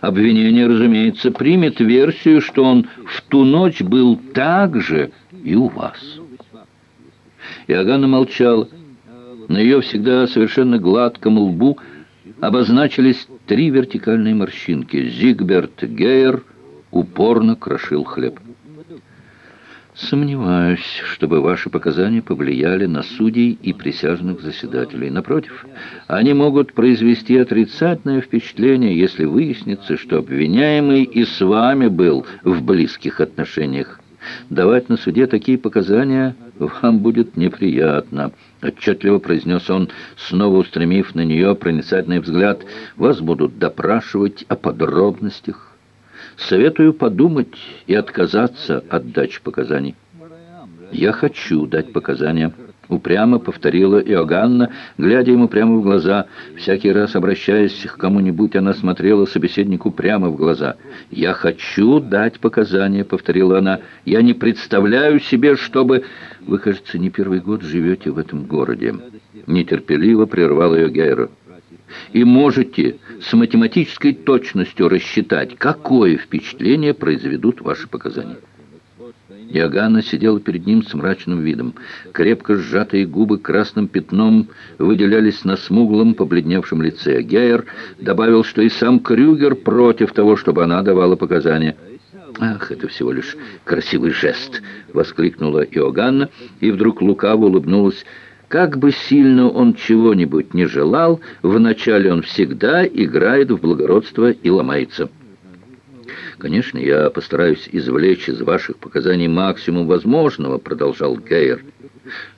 Обвинение, разумеется, примет версию, что он в ту ночь был так же и у вас. Иоганна молчала. На ее всегда совершенно гладком лбу обозначились три вертикальные морщинки. Зигберт Гейер упорно крошил хлеб. Сомневаюсь, чтобы ваши показания повлияли на судей и присяжных заседателей. Напротив, они могут произвести отрицательное впечатление, если выяснится, что обвиняемый и с вами был в близких отношениях. Давать на суде такие показания вам будет неприятно, отчетливо произнес он, снова устремив на нее проницательный взгляд. Вас будут допрашивать о подробностях. Советую подумать и отказаться от дачи показаний. «Я хочу дать показания», — упрямо повторила Иоганна, глядя ему прямо в глаза. Всякий раз, обращаясь к кому-нибудь, она смотрела собеседнику прямо в глаза. «Я хочу дать показания», — повторила она. «Я не представляю себе, чтобы...» «Вы, кажется, не первый год живете в этом городе», — нетерпеливо прервал ее Гейра и можете с математической точностью рассчитать, какое впечатление произведут ваши показания. Иоганна сидела перед ним с мрачным видом. Крепко сжатые губы красным пятном выделялись на смуглом, побледневшем лице. Гейер добавил, что и сам Крюгер против того, чтобы она давала показания. «Ах, это всего лишь красивый жест!» — воскликнула Иоганна, и вдруг лукаво улыбнулась. Как бы сильно он чего-нибудь не желал, вначале он всегда играет в благородство и ломается. «Конечно, я постараюсь извлечь из ваших показаний максимум возможного», — продолжал Гейер.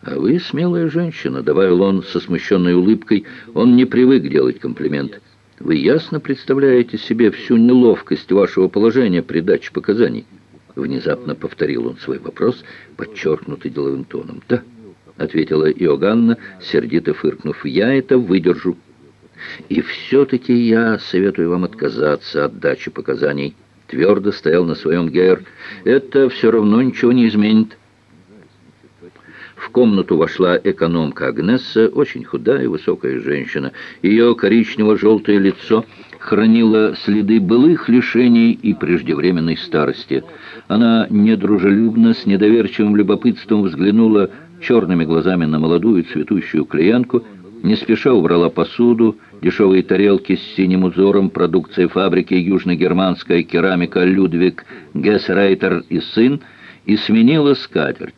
«А вы смелая женщина», — добавил он со смущенной улыбкой. Он не привык делать комплименты. «Вы ясно представляете себе всю неловкость вашего положения при даче показаний?» Внезапно повторил он свой вопрос, подчеркнутый деловым тоном. «Да». — ответила Иоганна, сердито фыркнув. «Я это выдержу. И все-таки я советую вам отказаться от дачи показаний». Твердо стоял на своем Гейр. «Это все равно ничего не изменит». В комнату вошла экономка Агнесса, очень худая и высокая женщина. Ее коричнево-желтое лицо хранило следы былых лишений и преждевременной старости. Она недружелюбно, с недоверчивым любопытством взглянула черными глазами на молодую цветущую клиентку, не спеша убрала посуду, дешевые тарелки с синим узором продукции фабрики южногерманская керамика Людвиг Гессрейтер и сын и сменила скатерть.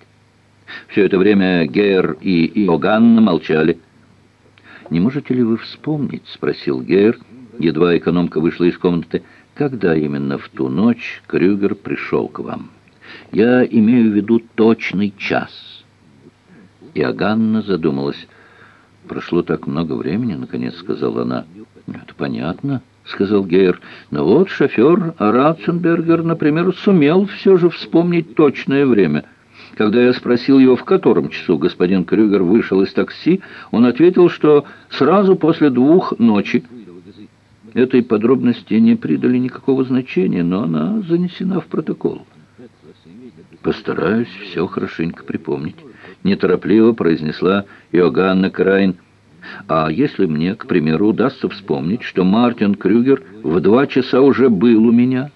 Все это время Гейер и Иоганна молчали. «Не можете ли вы вспомнить?» — спросил Гейер, едва экономка вышла из комнаты. «Когда именно в ту ночь Крюгер пришел к вам? Я имею в виду точный час». Иоганна задумалась. «Прошло так много времени», — наконец сказала она. «Это понятно», — сказал Гейер. «Но вот шофер Ратценбергер, например, сумел все же вспомнить точное время». Когда я спросил его, в котором часу господин Крюгер вышел из такси, он ответил, что сразу после двух ночи. Этой подробности не придали никакого значения, но она занесена в протокол. Постараюсь все хорошенько припомнить неторопливо произнесла Иоганна Крайн. «А если мне, к примеру, удастся вспомнить, что Мартин Крюгер в два часа уже был у меня?»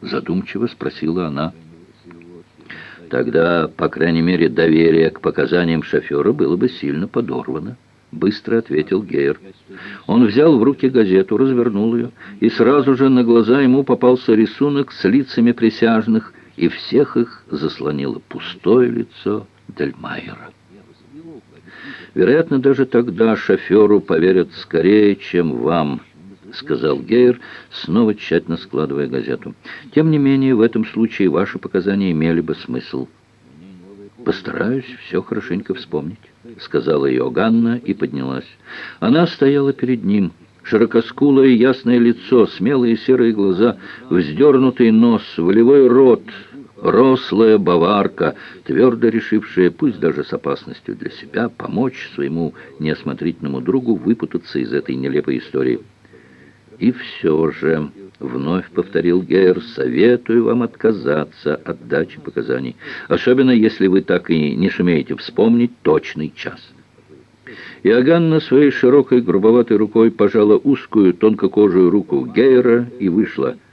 Задумчиво спросила она. «Тогда, по крайней мере, доверие к показаниям шофера было бы сильно подорвано», — быстро ответил Гейер. Он взял в руки газету, развернул ее, и сразу же на глаза ему попался рисунок с лицами присяжных, и всех их заслонило пустое лицо Дельмайера. Вероятно, даже тогда шоферу поверят скорее, чем вам, сказал Гейер, снова тщательно складывая газету. Тем не менее, в этом случае ваши показания имели бы смысл. «Постараюсь все хорошенько вспомнить», — сказала Иоганна и поднялась. Она стояла перед ним, широкоскулое ясное лицо, смелые серые глаза, вздернутый нос, волевой рот — Рослая баварка, твердо решившая, пусть даже с опасностью для себя, помочь своему неосмотрительному другу выпутаться из этой нелепой истории. «И все же», — вновь повторил Гейер, — «советую вам отказаться от дачи показаний, особенно если вы так и не сумеете вспомнить точный час». Иоганна своей широкой грубоватой рукой пожала узкую тонкокожую руку Гейера и вышла –